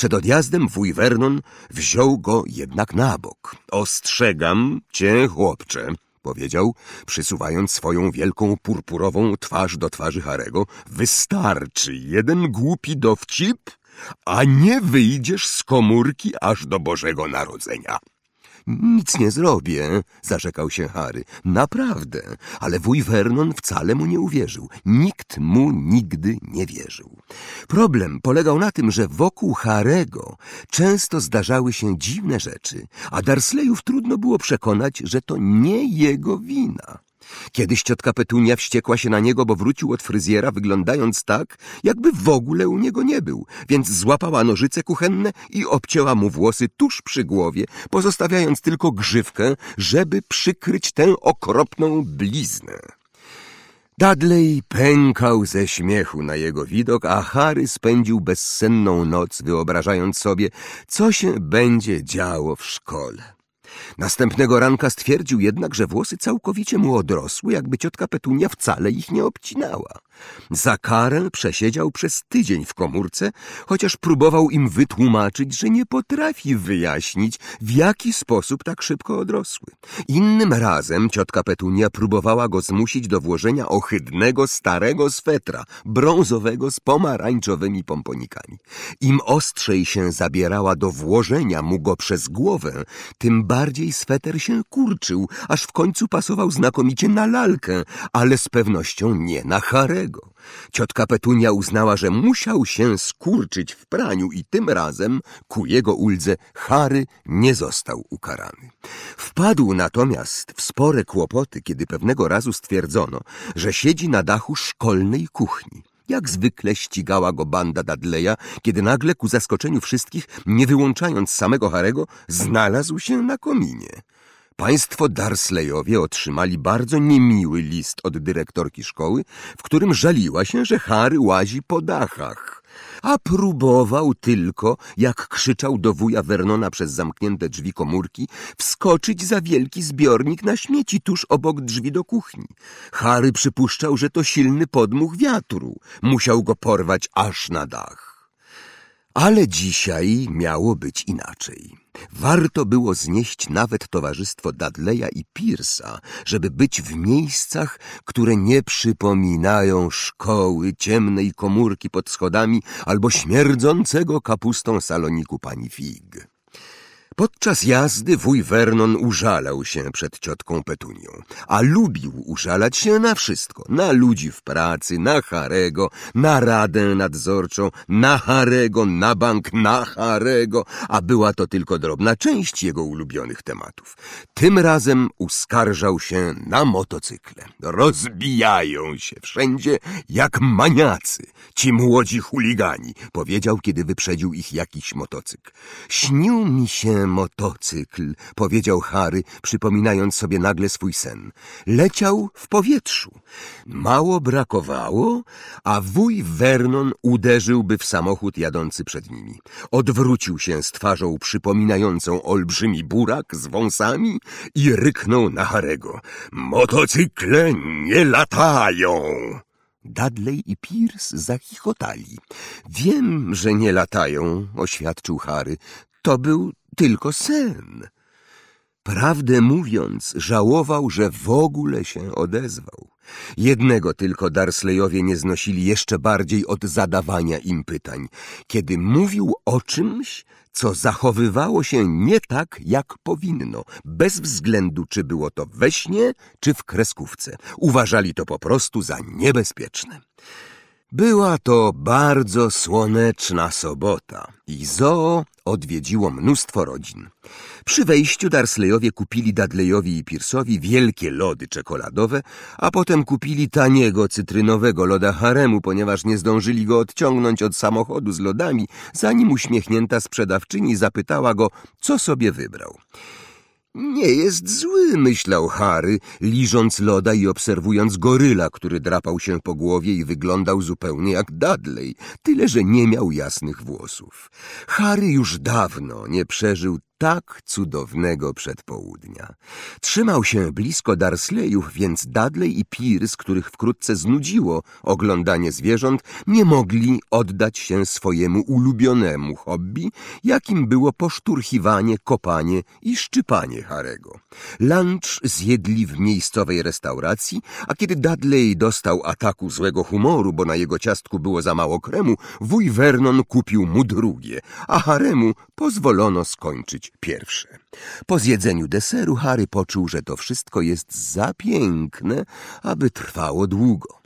Przed odjazdem wuj Vernon wziął go jednak na bok. Ostrzegam cię, chłopcze, powiedział, przysuwając swoją wielką purpurową twarz do twarzy Harego. Wystarczy jeden głupi dowcip, a nie wyjdziesz z komórki aż do Bożego Narodzenia. Nic nie zrobię, zarzekał się Harry. Naprawdę, ale wuj Vernon wcale mu nie uwierzył. Nikt mu nigdy nie wierzył. Problem polegał na tym, że wokół Harego często zdarzały się dziwne rzeczy, a Darsleyów trudno było przekonać, że to nie jego wina. Kiedyś ciotka Petunia wściekła się na niego, bo wrócił od fryzjera wyglądając tak, jakby w ogóle u niego nie był, więc złapała nożyce kuchenne i obcięła mu włosy tuż przy głowie, pozostawiając tylko grzywkę, żeby przykryć tę okropną bliznę. Dudley pękał ze śmiechu na jego widok, a Harry spędził bezsenną noc, wyobrażając sobie, co się będzie działo w szkole. Następnego ranka stwierdził jednak, że włosy całkowicie mu odrosły, jakby ciotka Petunia wcale ich nie obcinała. Za karę przesiedział przez tydzień w komórce, chociaż próbował im wytłumaczyć, że nie potrafi wyjaśnić, w jaki sposób tak szybko odrosły. Innym razem ciotka Petunia próbowała go zmusić do włożenia ohydnego, starego swetra, brązowego z pomarańczowymi pomponikami. Im ostrzej się zabierała do włożenia mu go przez głowę, tym bardziej sweter się kurczył, aż w końcu pasował znakomicie na lalkę, ale z pewnością nie na Harego. Ciotka Petunia uznała, że musiał się skurczyć w praniu i tym razem, ku jego uldze, Harry nie został ukarany. Wpadł natomiast w spore kłopoty, kiedy pewnego razu stwierdzono, że siedzi na dachu szkolnej kuchni. Jak zwykle ścigała go banda Dudleya, kiedy nagle ku zaskoczeniu wszystkich, nie wyłączając samego Harego, znalazł się na kominie. Państwo Darsleyowie otrzymali bardzo niemiły list od dyrektorki szkoły, w którym żaliła się, że Harry łazi po dachach. A próbował tylko, jak krzyczał do wuja Vernona przez zamknięte drzwi komórki, wskoczyć za wielki zbiornik na śmieci tuż obok drzwi do kuchni. Harry przypuszczał, że to silny podmuch wiatru. Musiał go porwać aż na dach. Ale dzisiaj miało być inaczej. Warto było znieść nawet towarzystwo Dudleya i Pierce'a, żeby być w miejscach, które nie przypominają szkoły, ciemnej komórki pod schodami albo śmierdzącego kapustą saloniku pani Fig. Podczas jazdy wuj Vernon użalał się przed ciotką Petunią, a lubił użalać się na wszystko. Na ludzi w pracy, na Harego, na radę nadzorczą, na Harego, na bank, na Harego, a była to tylko drobna część jego ulubionych tematów. Tym razem uskarżał się na motocykle. Rozbijają się wszędzie jak maniacy, ci młodzi chuligani, powiedział, kiedy wyprzedził ich jakiś motocykl. Śnił mi się motocykl, powiedział Harry, przypominając sobie nagle swój sen. Leciał w powietrzu. Mało brakowało, a wuj Vernon uderzyłby w samochód jadący przed nimi. Odwrócił się z twarzą przypominającą olbrzymi burak z wąsami i ryknął na Harego. Motocykle nie latają! Dudley i Pierce zachichotali. Wiem, że nie latają, oświadczył Harry. To był tylko sen. Prawdę mówiąc, żałował, że w ogóle się odezwał. Jednego tylko Darsleyowie nie znosili jeszcze bardziej od zadawania im pytań. Kiedy mówił o czymś, co zachowywało się nie tak, jak powinno, bez względu, czy było to we śnie, czy w kreskówce. Uważali to po prostu za niebezpieczne. Była to bardzo słoneczna sobota i zoo odwiedziło mnóstwo rodzin. Przy wejściu Darsleyowie kupili Dudleyowi i Pierce'owi wielkie lody czekoladowe, a potem kupili taniego cytrynowego loda haremu, ponieważ nie zdążyli go odciągnąć od samochodu z lodami, zanim uśmiechnięta sprzedawczyni zapytała go, co sobie wybrał. Nie jest zły, myślał Harry, liżąc loda i obserwując goryla, który drapał się po głowie i wyglądał zupełnie jak Dudley, tyle że nie miał jasnych włosów. Harry już dawno nie przeżył tak cudownego przedpołudnia. Trzymał się blisko Darsleyów, więc Dudley i Pierce, których wkrótce znudziło oglądanie zwierząt, nie mogli oddać się swojemu ulubionemu hobby, jakim było poszturchiwanie, kopanie i szczypanie Harego. Lunch zjedli w miejscowej restauracji, a kiedy Dudley dostał ataku złego humoru, bo na jego ciastku było za mało kremu, wuj Vernon kupił mu drugie, a Haremu pozwolono skończyć pierwsze. Po zjedzeniu deseru Harry poczuł, że to wszystko jest za piękne, aby trwało długo.